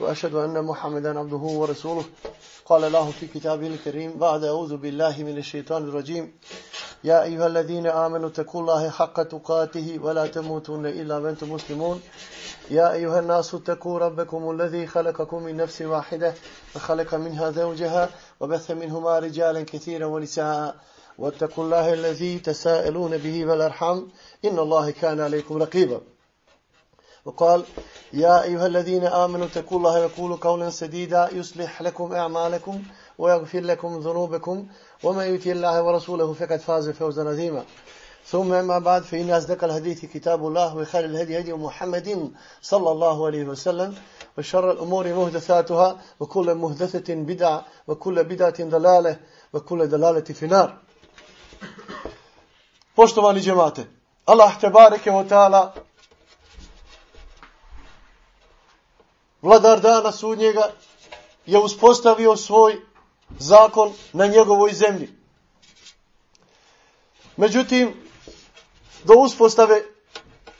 وأشهد أن محمدا عبده ورسوله. قال الله في كتابه الكريم بعد أعوذ بالله من الشيطان الرجيم. يا أيها الذين آمنوا اتقوا الله حق تقاته ولا تموتن إلا وأنتم مسلمون. يا أيها الناس اتقوا ربكم الذي خلقكم من نفس واحدة وخلق منها زوجها وبث منهما رجالا كثيرا ونساء. واتقوا الله الذي تساءلون به والأرحام. إن الله كان عليكم رقيبا. وقال يا أيها الذين آمنوا اتقوا الله وقولوا قولا سديدا يصلح لكم أعمالكم ويغفر لكم ذنوبكم ومن يطع الله ورسوله فقد فاز فوزا عظيما. ثم ما بعد فإن أصدق الحديث كتاب الله وخير الهدي هدي محمد صلى الله عليه وسلم وشر الأمور محدثاتها وكل محدثة بدعة وكل بدعة ضلالة وكل ضلالة في نار Poštovani džemate, Allah te bareke o ta'ala vladar dana sudnjega je uspostavio svoj zakon na njegovoj zemlji. Međutim, do uspostave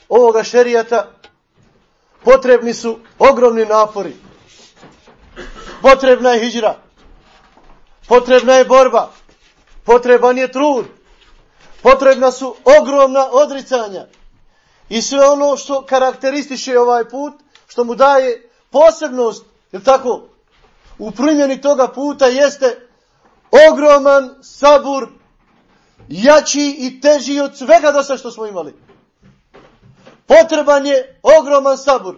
ovoga šerijata potrebni su ogromni napori. Potrebna je hijđra. Potrebna je borba. Potreban je trud. Potrebna su ogromna odricanja. I sve ono što karakteristiše ovaj put, što mu daje posebnost, je tako, u primjeni toga puta jeste ogroman sabur, jači i teži od svega do što smo imali. Potreban je ogroman sabur.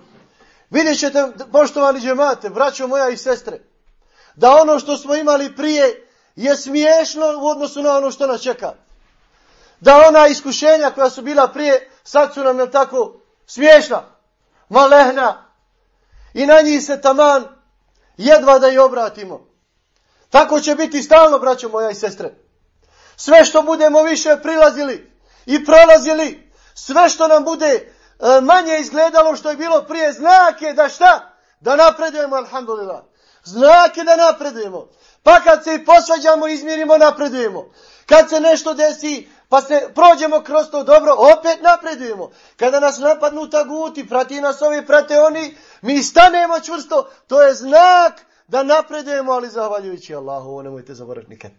Vidjet ćete, poštovani džemate, braćo moja i sestre, da ono što smo imali prije je smiješno u odnosu na ono što nas čeka. Da ona iskušenja koja su bila prije, sad su nam je tako smiješna, malehna, i na njih se taman jedva da i obratimo. Tako će biti stalno, braćo moja i sestre. Sve što budemo više prilazili i prolazili, sve što nam bude e, manje izgledalo što je bilo prije, znake da šta? Da napredujemo, alhamdulillah. Znake da napredujemo. Pa kad se i posvađamo, izmirimo, napredujemo. Kad se nešto desi, pa se prođemo kroz to dobro, opet napredujemo. Kada nas napadnu taguti, prati nas ovi, prate oni, mi stanemo čvrsto, to je znak da napredujemo, ali zahvaljujući Allahu, ovo nemojte zaboraviti nikad.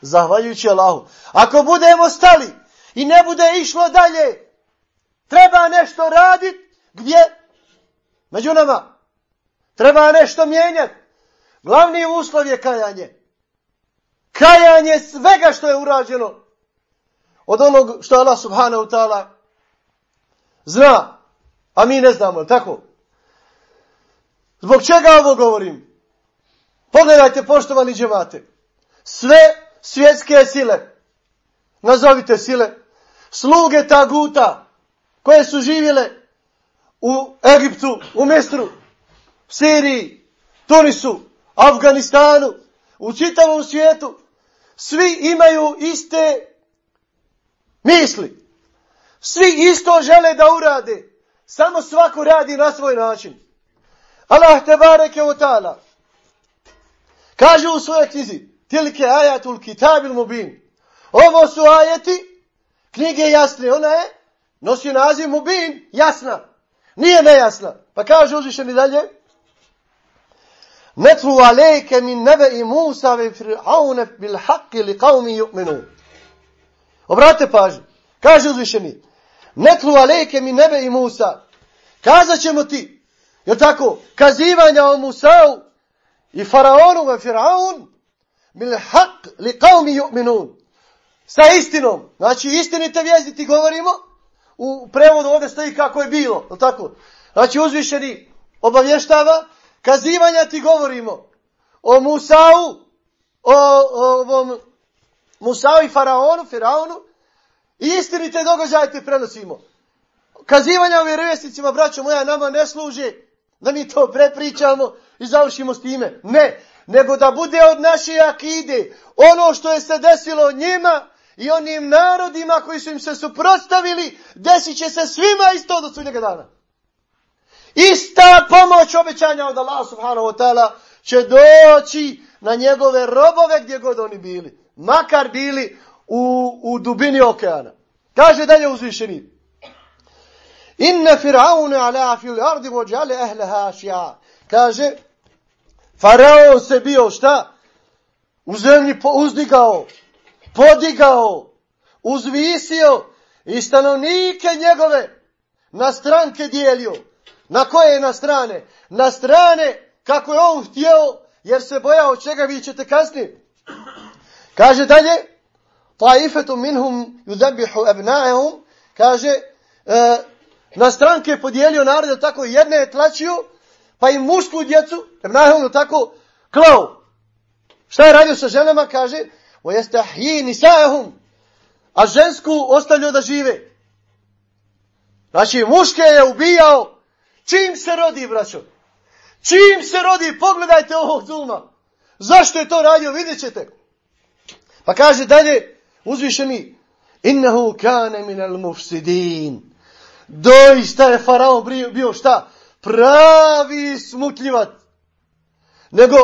Zahvaljujući Allahu. Ako budemo stali i ne bude išlo dalje, treba nešto raditi, gdje? Među nama. Treba nešto mijenjati. Glavni uslov je kajanje kajanje svega što je urađeno od onog što Allah subhanahu ta'ala zna, a mi ne znamo, tako? Zbog čega ovo govorim? Pogledajte, poštovani džemate, sve svjetske sile, nazovite sile, sluge taguta, koje su živjele u Egiptu, u Mestru, Siriji, Tunisu, Afganistanu, u čitavom svijetu, svi imaju iste misli. Svi isto žele da urade. Samo svako radi na svoj način. Allah te bareke o ta'ala. Kaže u svojoj knjizi. Tilke ajatul kitabil mubin. Ovo su ajeti knjige jasne. Ona je nosi naziv mubin jasna. Nije nejasna. Pa kaže uzvišeni dalje. Netru alejke min nebe i Musa ve fir'aune bil haqqi li qavmi yu'minu. Obratite pažnju. Kaže uzvišeni. Netru alejke min nebe i Musa. Kazat ćemo ti. Je tako? Kazivanja o Musa'u i faraonu ve fir'aun bil haqq li qavmi yu'minun. Sa istinom. Znači istinite vijesti ti govorimo. U prevodu ovdje stoji kako je bilo. Je tako? Znači uzvišeni obavještava kazivanja ti govorimo o Musau, o, o ovom Musau i Faraonu, Faraonu, i istinite događaje ti prenosimo. Kazivanja o vjerovjesnicima, braćo moja, nama ne služe da mi to prepričamo i završimo s time. Ne, nego da bude od naše akide ono što je se desilo njima i onim narodima koji su im se suprotstavili, desit će se svima isto do sudnjega dana. Ista pomoć obećanja od Allah subhanahu wa ta'ala će doći na njegove robove gdje god oni bili. Makar bili u, u dubini okeana. Kaže dalje uzvišeni. Inna Fir'auna ala fil ardi vođale ehleha šija. Kaže, faraon se bio šta? U zemlji uzdigao, podigao, uzvisio i stanovnike njegove na stranke dijelio. Na koje na strane? Na strane kako je on htio, jer se bojao čega vi ćete kasnije. Kaže dalje, taifetu minhum yudabihu abnaehum, kaže, e, na stranke je podijelio narod, tako jedne je tlačio, pa i mušku djecu, abnaehum tako klao. Šta je radio sa ženama? Kaže, o jeste ahji nisaehum, a žensku ostavljao da žive. Znači, muške je ubijao, čim se rodi, braćo? Čim se rodi, pogledajte ovog zulma. Zašto je to radio, vidjet ćete. Pa kaže dalje, uzvišeni, innehu kane minel mufsidin. Doista je faraon bio šta? Pravi smutljivac. Nego,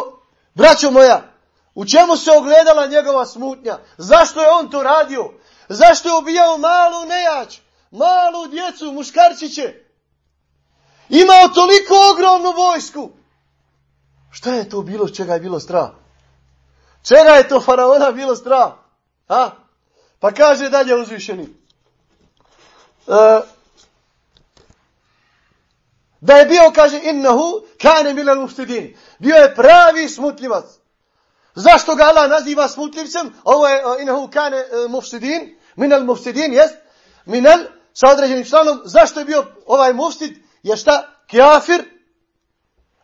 braćo moja, u čemu se ogledala njegova smutnja? Zašto je on to radio? Zašto je ubijao malu nejač? Malu djecu, muškarčiće? Imao toliko ogromnu vojsku. Šta je to bilo, čega je bilo strah? Čega je to faraona bilo strah? Ha? Pa kaže dalje uzvišeni. E, da je bio, kaže, innahu kane milal muftidin. Bio je pravi smutljivac. Zašto ga Allah naziva smutljivcem? Ovo je uh, innahu kane e, uh, muftidin. Minal muftidin jest? Minal, sa određenim članom. Zašto je bio ovaj muftid? Je šta? Kjafir.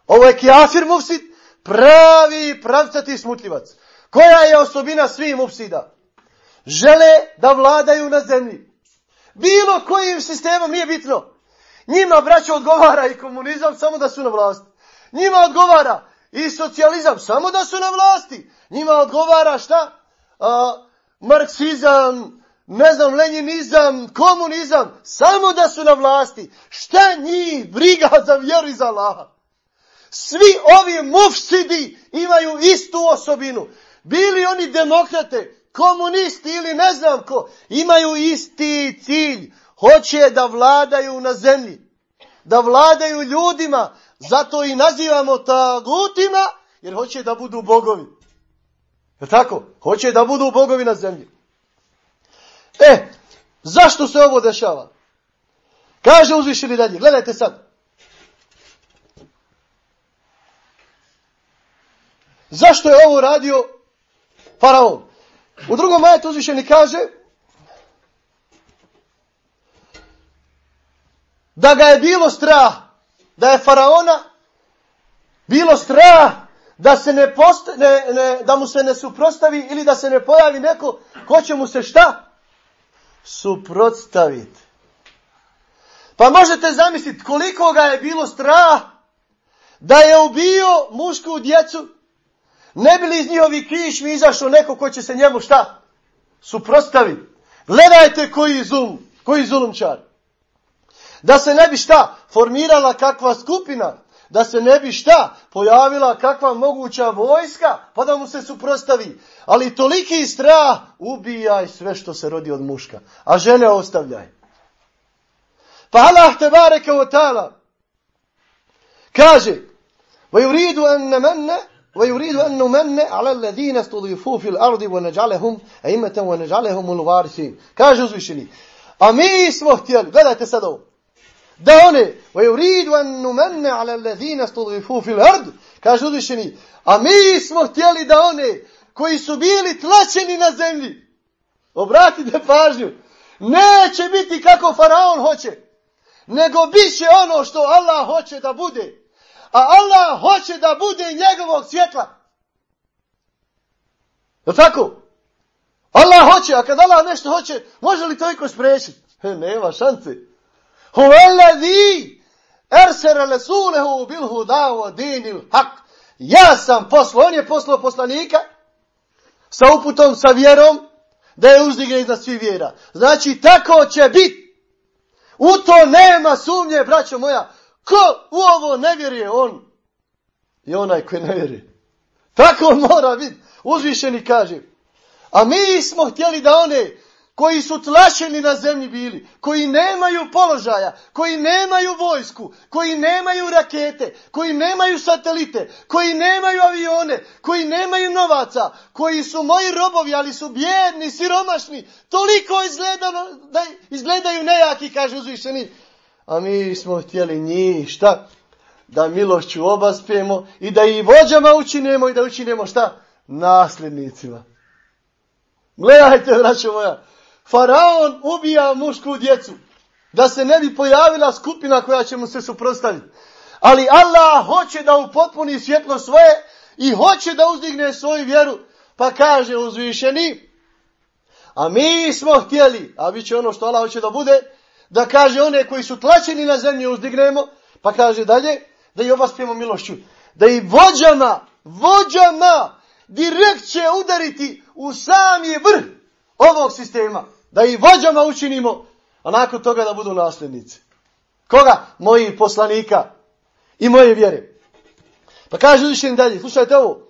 Ovo je kjafir mufsid, pravi pravcati smutljivac. Koja je osobina svih mufsida? Žele da vladaju na zemlji. Bilo kojim sistemom nije bitno. Njima braćo odgovara i komunizam samo da su na vlasti. Njima odgovara i socijalizam samo da su na vlasti. Njima odgovara šta? A, marksizam, ne znam, lenjinizam, komunizam, samo da su na vlasti. Šta njih briga za vjeru i za Allaha? Svi ovi mufsidi imaju istu osobinu. Bili oni demokrate, komunisti ili ne znam ko, imaju isti cilj. Hoće da vladaju na zemlji. Da vladaju ljudima. Zato i nazivamo tagutima, jer hoće da budu bogovi. Je tako? Hoće da budu bogovi na zemlji. E, zašto se ovo dešava? Kaže uzvišeni dalje, gledajte sad. Zašto je ovo radio faraon? U drugom majetu uzvišeni kaže da ga je bilo strah, da je faraona bilo strah da se ne, post, ne, ne da mu se ne suprostavi ili da se ne pojavi neko ko će mu se šta? Suprotstaviti. Pa možete zamisliti koliko ga je bilo strah da je ubio mušku djecu, ne bi li iz njihovi kišmi izašao neko ko će se njemu šta? Suprotstaviti. Gledajte koji zulum, koji zulumčar. Da se ne bi šta formirala kakva skupina, da se ne bi šta pojavila kakva moguća vojska, pa da mu se suprostavi. Ali toliki strah, ubijaj sve što se rodi od muška, a žene ostavljaj. Pa Allah te bareke o ta'ala kaže وَيُرِيدُ أَنَّ مَنَّ وَيُرِيدُ أَنُّ مَنَّ عَلَى الَّذِينَ اسْتُضِيفُوا فِي الْأَرْضِ وَنَجْعَلَهُمْ أَئِمَّةً وَنَجْعَلَهُمُ الْوَارِثِينَ kaže uzvišeni a mi smo htjeli gledajte sad ovo da one wa yuridu an numanna ala alladhina studhifu fil ard kaže uzvišeni a mi smo htjeli da one koji su bili tlačeni na zemlji obratite pažnju neće biti kako faraon hoće nego biće ono što Allah hoće da bude. A Allah hoće da bude njegovog svjetla. Je tako? Allah hoće a kad Allah nešto hoće može li to iko spriječiti nema šance هو الذي أرسل رسوله بالهدى ودين الحق Ja sam poslao, on je poslao poslanika sa uputom, sa vjerom, da je uzdigne iznad svi vjera. Znači, tako će biti. U to nema sumnje, braćo moja. Ko u ovo ne vjeruje, on je onaj koji ne vjeruje. Tako on mora biti. Uzvišeni kaže. A mi smo htjeli da one koji su tlačeni na zemlji bili, koji nemaju položaja, koji nemaju vojsku, koji nemaju rakete, koji nemaju satelite, koji nemaju avione, koji nemaju novaca, koji su moji robovi, ali su bjedni, siromašni, toliko izgledano, da izgledaju nejaki, kaže uzvišeni. A mi smo htjeli njih, šta? Da milošću obaspijemo i da i vođama učinemo i da učinemo šta? Nasljednicima. Gledajte, braćo moja, Faraon ubija mušku djecu. Da se ne bi pojavila skupina koja će mu se suprostaviti. Ali Allah hoće da upotpuni svjetlo svoje i hoće da uzdigne svoju vjeru. Pa kaže uzvišeni, a mi smo htjeli, a bit će ono što Allah hoće da bude, da kaže one koji su tlačeni na zemlju uzdignemo, pa kaže dalje, da i obaspijemo milošću. Da i vođama, vođama, direkt će udariti u sami vrh ovog sistema da i vođama učinimo, a nakon toga da budu nasljednici. Koga? Moji poslanika i moje vjere. Pa kaže uzvišen dalje, slušajte ovo.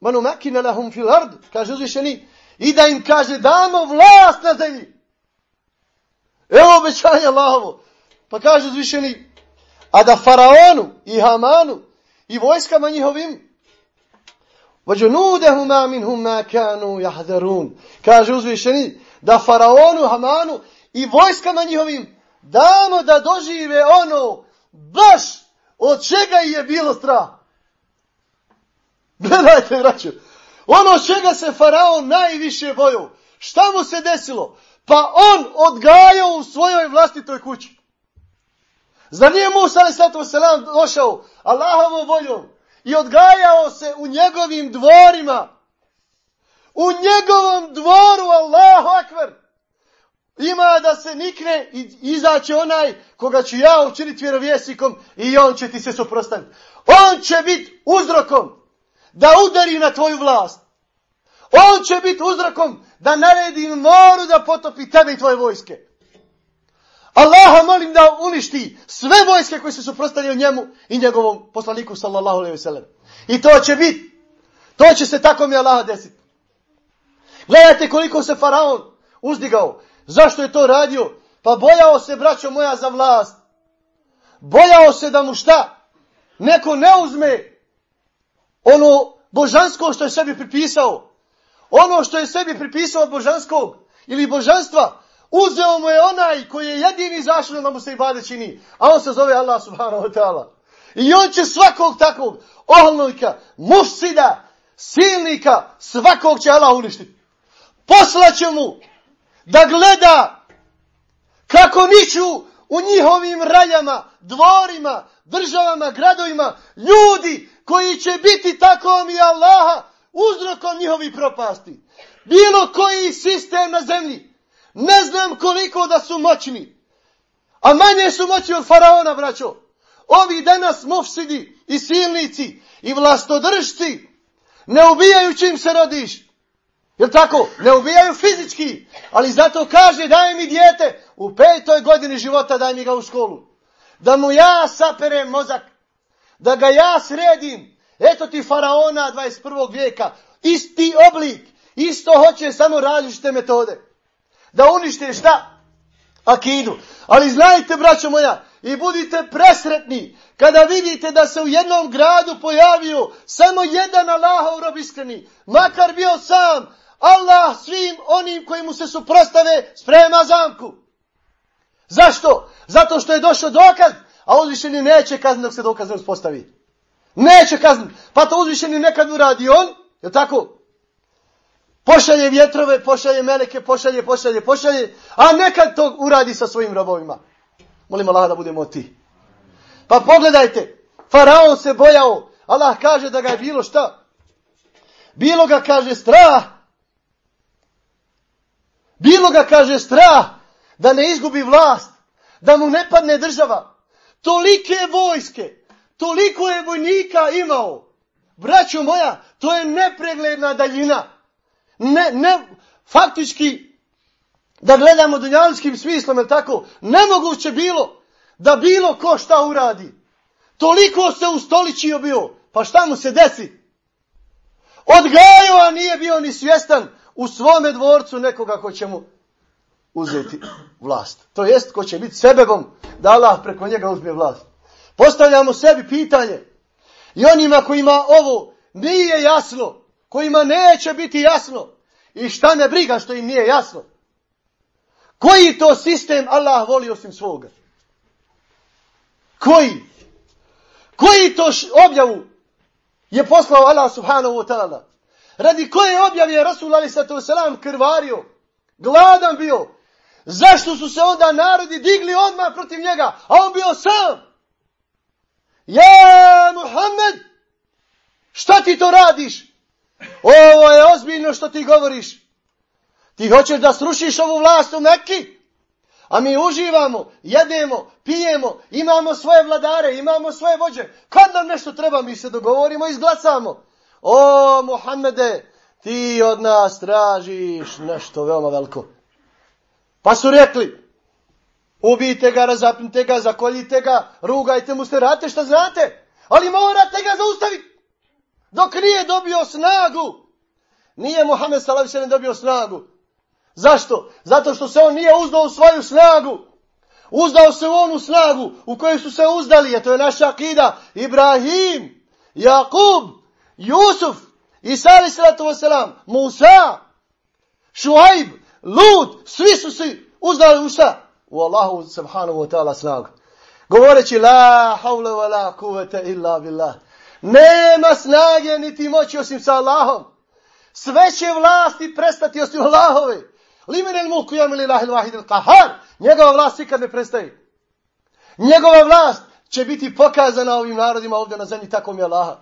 Manu eh, makine lahum fil ard, kaže uzvišeni, i da im kaže damo vlast na zemlji. Evo obećanje Allahovo. Pa kaže uzvišeni, a da faraonu i Hamanu i vojskama njihovim وَجُنُودَهُمَا مِنْهُمْ مَا كَانُوا يَحْذَرُونَ Kaže uzvišeni da faraonu, Hamanu i vojskama njihovim damo da dožive ono baš od čega je bilo strah. Gledajte, braću. Ono čega se faraon najviše bojao. Šta mu se desilo? Pa on odgajao u svojoj vlastitoj kući. Zar nije Musa a.s. došao Allahovom voljom i odgajao se u njegovim dvorima. U njegovom dvoru, Allahu akvar, ima da se nikne i izaće onaj koga ću ja učiniti vjerovjesnikom i on će ti se suprostaviti. On će biti uzrokom da udari na tvoju vlast. On će biti uzrokom da naredi moru da potopi tebe i tvoje vojske. Allaha molim da uništi sve vojske koje se suprostavljaju njemu i njegovom poslaniku sallallahu alejhi ve sellem. I to će biti. To će se tako mi Allaha desiti. Gledajte koliko se faraon uzdigao. Zašto je to radio? Pa bojao se, braćo moja, za vlast. Bojao se da mu šta? Neko ne uzme ono božansko što je sebi pripisao. Ono što je sebi pripisao božanskog ili božanstva, Uzeo mu je onaj koji je jedini zašao da mu se i bade čini. A on se zove Allah subhanahu wa ta'ala. I on će svakog takvog ohlnika, mufsida, silnika, svakog će Allah uništiti. Poslaće mu da gleda kako niču u njihovim raljama, dvorima, državama, gradovima, ljudi koji će biti tako mi Allaha uzrokom njihovi propasti. Bilo koji sistem na zemlji, Ne znam koliko da su moćni. A manje su moćni od faraona, braćo. Ovi danas mufsidi i silnici i vlastodržci ne ubijaju čim se rodiš. Jel tako? Ne ubijaju fizički. Ali zato kaže daj mi dijete u petoj godini života daj mi ga u školu. Da mu ja saperem mozak. Da ga ja sredim. Eto ti faraona 21. vijeka. Isti oblik. Isto hoće samo različite metode da unište šta? Akidu. Ali znajte, braćo moja, i budite presretni kada vidite da se u jednom gradu pojavio samo jedan Allahov rob iskreni, makar bio sam, Allah svim onim koji mu se suprostave sprema zamku. Zašto? Zato što je došao dokaz, a uzvišeni neće kazniti dok se dokaz ne uspostavi. Neće kazniti. Pa to uzvišeni nekad uradi on, je tako? Pošalje vjetrove, pošalje meleke, pošalje, pošalje, pošalje, a nekad to uradi sa svojim robovima. Molim Allah da budemo ti. Pa pogledajte, faraon se bojao, Allah kaže da ga je bilo šta? Bilo ga kaže strah. Bilo ga kaže strah da ne izgubi vlast, da mu ne padne država. Tolike vojske, toliko je vojnika imao. Braćo moja, to je nepregledna daljina ne, ne, faktički, da gledamo dunjalskim smislom, je tako, nemoguće bilo da bilo ko šta uradi. Toliko se ustoličio bio. Pa šta mu se desi? Odgajao, a nije bio ni svjestan u svome dvorcu nekoga ko će mu uzeti vlast. To jest ko će biti sebebom da Allah preko njega uzme vlast. Postavljamo sebi pitanje i onima kojima ovo nije jasno, kojima neće biti jasno i šta me briga što im nije jasno. Koji to sistem Allah voli osim svoga? Koji? Koji to objavu je poslao Allah subhanahu wa ta'ala? Radi koje objave je Rasul Ali sato selam krvario? Gladan bio. Zašto su se onda narodi digli odmah protiv njega? A on bio sam. Ja, Muhammed, šta ti to radiš? Ovo je ozbiljno što ti govoriš. Ti hoćeš da srušiš ovu vlast u Mekki? A mi uživamo, jedemo, pijemo, imamo svoje vladare, imamo svoje vođe. Kad nam nešto treba, mi se dogovorimo i izglasamo. O, Muhammede, ti od nas tražiš nešto veoma veliko. Pa su rekli, ubijte ga, razapnite ga, zakoljite ga, rugajte mu se, rate šta znate. Ali morate ga zaustaviti. Dok nije dobio snagu. Nije Muhammed Salavi dobio snagu. Zašto? Zato što se on nije uzdao u svoju snagu. Uzdao se u onu snagu u kojoj su se uzdali, a to je naša akida. Ibrahim, Jakub, Jusuf, Isa ali sallatu wasalam, Musa, Šuaib, Lud, svi su se uzdali u šta? U Allahu subhanahu wa ta'ala snagu. Govoreći la havle wa la kuvete illa billah. Nema snage niti moći osim sa Allahom. Sve će vlasti prestati osim Allahove. Limen el mulku jam ili lahil vahid il kahar. Njegova vlast nikad ne prestaje. Njegova vlast će biti pokazana ovim narodima ovdje na zemlji tako mi Allaha.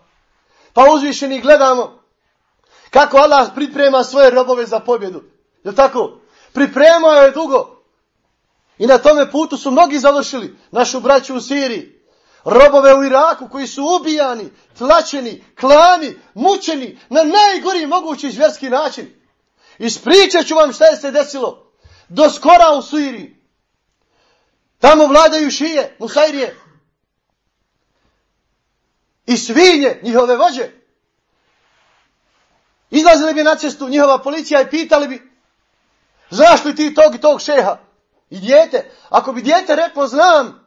Pa uzvišeni gledamo kako Allah priprema svoje robove za pobjedu. Je tako? Pripremao je dugo. I na tome putu su mnogi završili. Našu braću u Siriji. Robove u Iraku koji su ubijani, tlačeni, klani, mučeni na najgori mogući zvjerski način. Ispričat ću vam šta je se desilo. Do skora u Siriji. Tamo vladaju šije, Musajrije. I svinje, njihove vođe. Izlazili bi na cestu njihova policija i pitali bi znaš li ti tog i tog šeha? I djete. Ako bi djete reklo znam,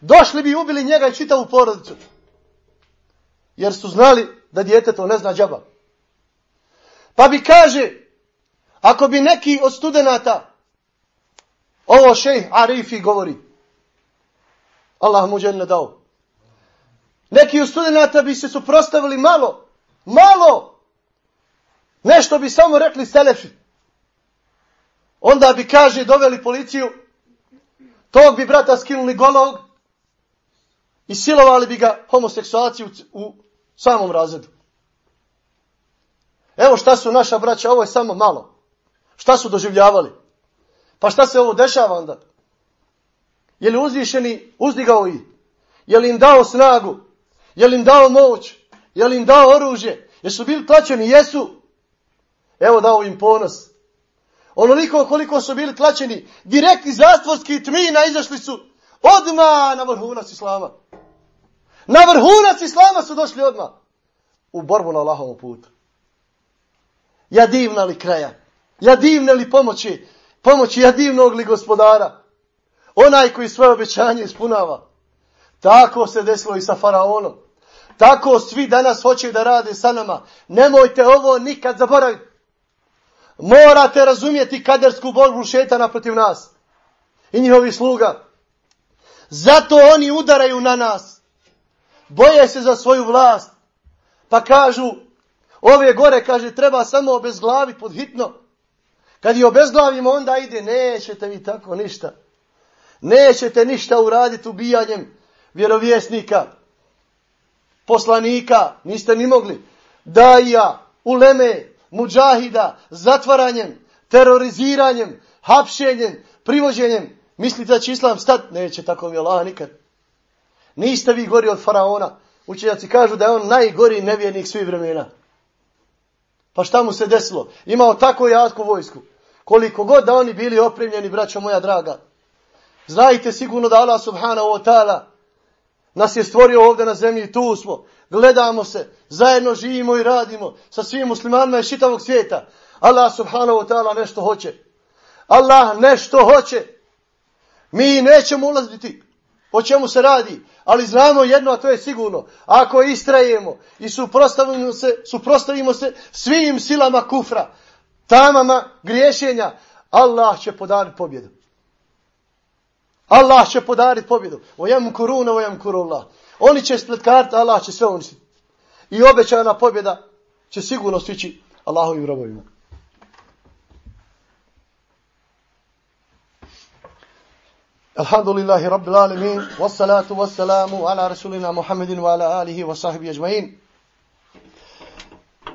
došli bi i ubili njega i čitavu porodicu. Jer su znali da djete to ne zna džaba. Pa bi kaže, Ako bi neki od studenta ovo šejh Arifi govori. Allah mu ne dao. Neki od studenta bi se suprostavili malo. Malo. Nešto bi samo rekli selefi. Onda bi, kaže, doveli policiju. Tog bi brata skinuli golog. I silovali bi ga homoseksualci u, u samom razredu. Evo šta su naša braća, ovo je samo malo. Šta su doživljavali? Pa šta se ovo dešava onda? Je li uzvišeni uzdigao ih? Je li im dao snagu? Je li im dao moć? Je li im dao oružje? Jesu bili tlačeni? Jesu. Evo dao im ponos. Onoliko koliko su bili tlačeni, direktni zatvorski tmina izašli su odma na vrhunac Islama. Na vrhunac Islama su došli odma u borbu na Allahovom putu. Ja divna li kraja? Ja divne li pomoći? Pomoći ja divnog li gospodara? Onaj koji svoje obećanje ispunava. Tako se desilo i sa faraonom. Tako svi danas hoće da rade sa nama. Nemojte ovo nikad zaboraviti. Morate razumjeti kadersku borbu šetana protiv nas. I njihovi sluga. Zato oni udaraju na nas. Boje se za svoju vlast. Pa kažu, ove gore, kaže, treba samo obezglaviti pod hitno. Kad je obezglavimo, onda ide, nećete vi tako ništa. Nećete ništa uraditi ubijanjem vjerovjesnika, poslanika, niste ni mogli. Daja, uleme, muđahida, zatvaranjem, teroriziranjem, hapšenjem, privođenjem. Mislite da će islam stat? Neće tako mi Allah nikad. Niste vi gori od faraona. Učenjaci kažu da je on najgori nevjernik svih vremena. Pa šta mu se desilo? Imao tako jatku vojsku. Koliko god da oni bili opremljeni, braćo moja draga. Znajte sigurno da Allah subhanahu wa ta'ala nas je stvorio ovdje na zemlji i tu smo. Gledamo se, zajedno živimo i radimo sa svim muslimanima iz šitavog svijeta. Allah subhanahu wa ta'ala nešto hoće. Allah nešto hoće. Mi nećemo ulaziti o čemu se radi, ali znamo jedno, a to je sigurno. Ako istrajemo i suprostavimo se, suprostavimo se svim silama kufra, tamama griješenja, Allah će podariti pobjedu. Allah će podariti pobjedu. Ojem kuruna, ojem kurullah. Oni će spletkarti, Allah će sve uništiti. I obećana pobjeda će sigurno stići Allahovim robovima. Alhamdulillahi rabbil alamin wassalatu wassalamu ala rasulina Muhammedin wa ala alihi wa sahbihi ajma'in.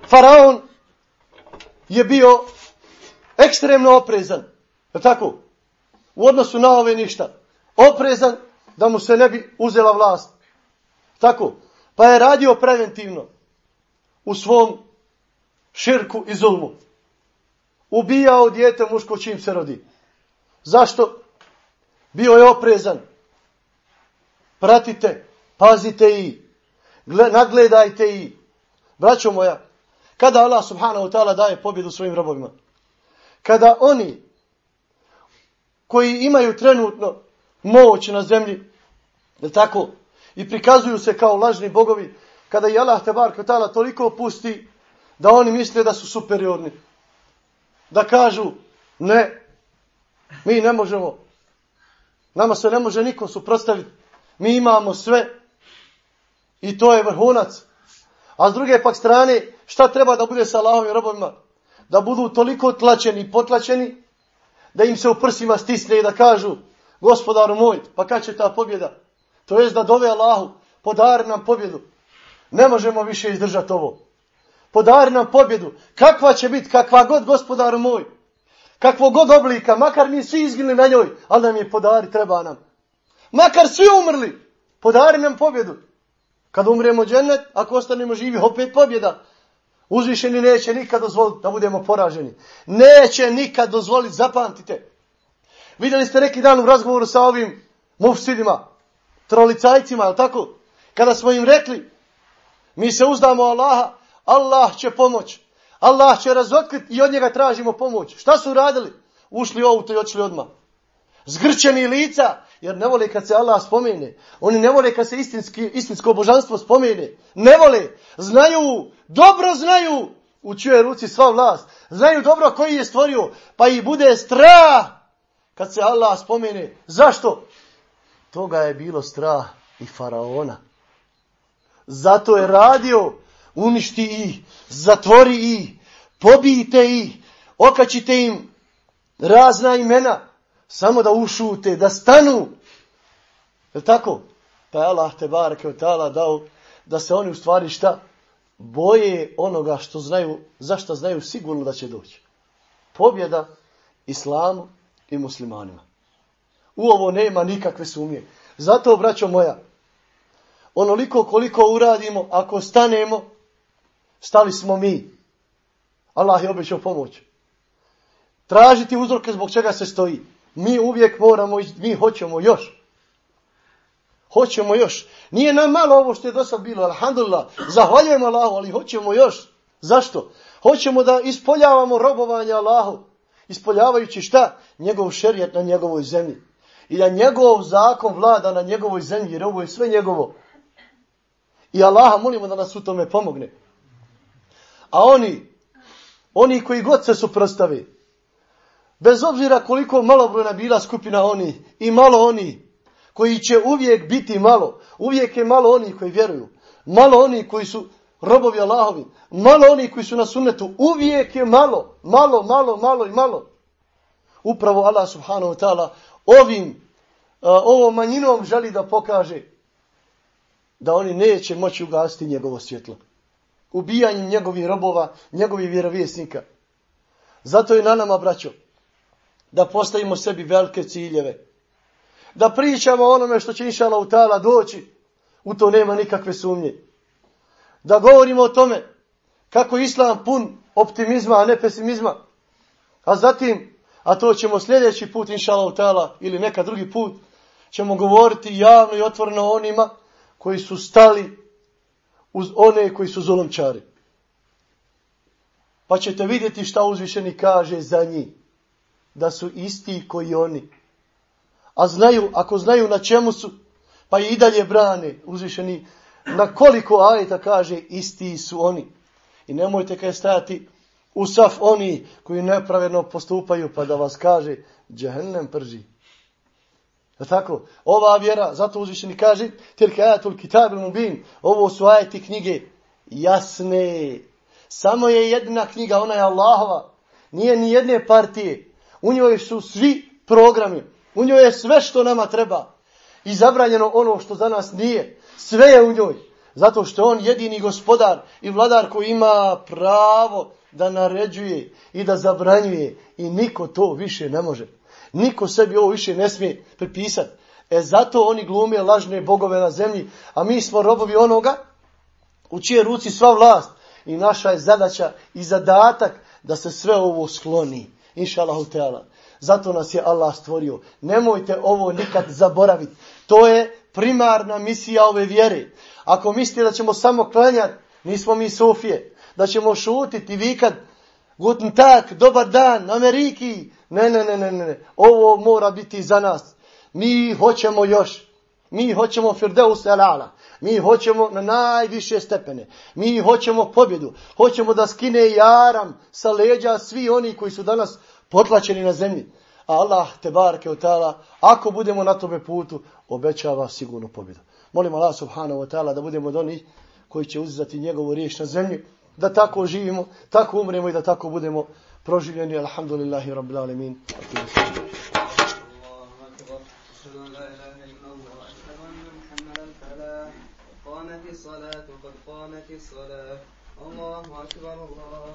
Faraon je bio ekstremno oprezan. Je tako? U odnosu na ove ništa. Oprezan da mu se ne bi uzela vlast. Tako? Pa je radio preventivno u svom širku i zulmu. Ubijao dijete muško čim se rodi. Zašto? Bio je oprezan. Pratite, pazite i nagledajte i. Braćo moja, kada Allah subhanahu ta'ala daje pobjedu svojim robovima, kada oni koji imaju trenutno moć na zemlji, je tako, i prikazuju se kao lažni bogovi, kada je Allah tebar ta'ala toliko opusti da oni misle da su superiorni. Da kažu, ne, mi ne možemo, Nama se ne može niko suprotstaviti. Mi imamo sve. I to je vrhunac. A s druge pak strane, šta treba da bude sa Allahovim robovima? Da budu toliko tlačeni i potlačeni, da im se u prsima stisne i da kažu, gospodaru moj, pa kad će ta pobjeda? To je da dove Allahu, podari nam pobjedu. Ne možemo više izdržati ovo. Podari nam pobjedu. Kakva će biti, kakva god gospodaru moj kakvog god oblika, makar mi svi izgili na njoj, ali nam je podari, treba nam. Makar svi umrli, podari nam pobjedu. Kad umremo džennet, ako ostanemo živi, opet pobjeda. Uzvišeni neće nikad dozvoliti da budemo poraženi. Neće nikad dozvoliti, zapamtite. Vidjeli ste neki dan u razgovoru sa ovim mufsidima, trolicajcima, je tako? Kada smo im rekli, mi se uzdamo Allaha, Allah će pomoći. Allah će razotkriti i od njega tražimo pomoć. Šta su radili? Ušli u auto i očili odmah. Zgrčeni lica, jer ne vole kad se Allah spomene. Oni ne vole kad se istinski, istinsko božanstvo spomene. Ne vole. Znaju, dobro znaju, u čuje ruci sva vlast. Znaju dobro koji je stvorio, pa i bude strah kad se Allah spomene. Zašto? Toga je bilo strah i faraona. Zato je radio uništi ih, zatvori ih, pobijte ih, okačite im razna imena, samo da ušute, da stanu. Je tako? Pa je Allah te bareke od tala dao da se oni u stvari šta? Boje onoga što znaju, zašto znaju sigurno da će doći. Pobjeda islamu i muslimanima. U ovo nema nikakve sumnje. Zato, braćo moja, onoliko koliko uradimo, ako stanemo, stali smo mi. Allah je obećao pomoć. Tražiti uzroke zbog čega se stoji. Mi uvijek moramo, mi hoćemo još. Hoćemo još. Nije nam malo ovo što je do sad bilo, alhamdulillah. Zahvaljujemo Allahu, ali hoćemo još. Zašto? Hoćemo da ispoljavamo robovanje Allahu. Ispoljavajući šta? Njegov šerijat na njegovoj zemlji. I da njegov zakon vlada na njegovoj zemlji, jer ovo je sve njegovo. I Allaha molimo da nas u tome pomogne. A oni, oni koji god se suprostavi, bez obzira koliko malobrojna bila skupina oni i malo oni, koji će uvijek biti malo, uvijek je malo oni koji vjeruju, malo oni koji su robovi Allahovi, malo oni koji su na sunnetu, uvijek je malo, malo, malo, malo i malo. Upravo Allah subhanahu wa ta'ala ovim, ovom manjinom želi da pokaže da oni neće moći ugasiti njegovo svjetlo ubijanjem njegovih robova, njegovih vjerovjesnika. Zato je na nama, braćo, da postavimo sebi velike ciljeve. Da pričamo onome što će inša Allah doći, u to nema nikakve sumnje. Da govorimo o tome kako Islam pun optimizma, a ne pesimizma. A zatim a to ćemo sljedeći put, inša Allah, ili neka drugi put, ćemo govoriti javno i otvoreno onima koji su stali uz one koji su zulomčari. Pa ćete vidjeti šta uzvišeni kaže za njih. Da su isti koji oni. A znaju, ako znaju na čemu su, pa i dalje brane uzvišeni. Na koliko ajeta kaže isti su oni. I nemojte kaj stajati u saf oni koji nepravedno postupaju pa da vas kaže džehennem prži. Je tako? Ova vjera, zato uzvišeni kaže, tilka ajatul kitab mubin, ovo su ajeti knjige jasne. Samo je jedna knjiga, ona je Allahova. Nije ni jedne partije. U njoj su svi programi. U njoj je sve što nama treba. I zabranjeno ono što za nas nije. Sve je u njoj. Zato što on jedini gospodar i vladar koji ima pravo da naređuje i da zabranjuje. I niko to više ne može. Niko sebi ovo više ne smije pripisati. E zato oni glume lažne bogove na zemlji, a mi smo robovi onoga u čije ruci sva vlast. I naša je zadaća i zadatak da se sve ovo skloni. Inša Allah. Zato nas je Allah stvorio. Nemojte ovo nikad zaboraviti. To je primarna misija ove vjere. Ako mislite da ćemo samo klanjati, nismo mi Sofije. Da ćemo šutiti, vikat guten tak, dobar dan, Ameriki, Ne, ne, ne, ne, ne. Ovo mora biti za nas. Mi hoćemo još. Mi hoćemo Firdeus Elala. Mi hoćemo na najviše stepene. Mi hoćemo pobjedu. Hoćemo da skine jaram sa leđa svi oni koji su danas potlačeni na zemlji. A Allah te barke od ako budemo na tome putu, obećava sigurnu pobjedu. Molim Allah subhanahu wa ta'ala da budemo od onih koji će uzeti njegovu riječ na zemlji, da tako živimo, tako umremo i da tako budemo proživljeni, alhamdulillahi rabbil alemin. قامت الصلاة قد قامت الصلاة الله أكبر الله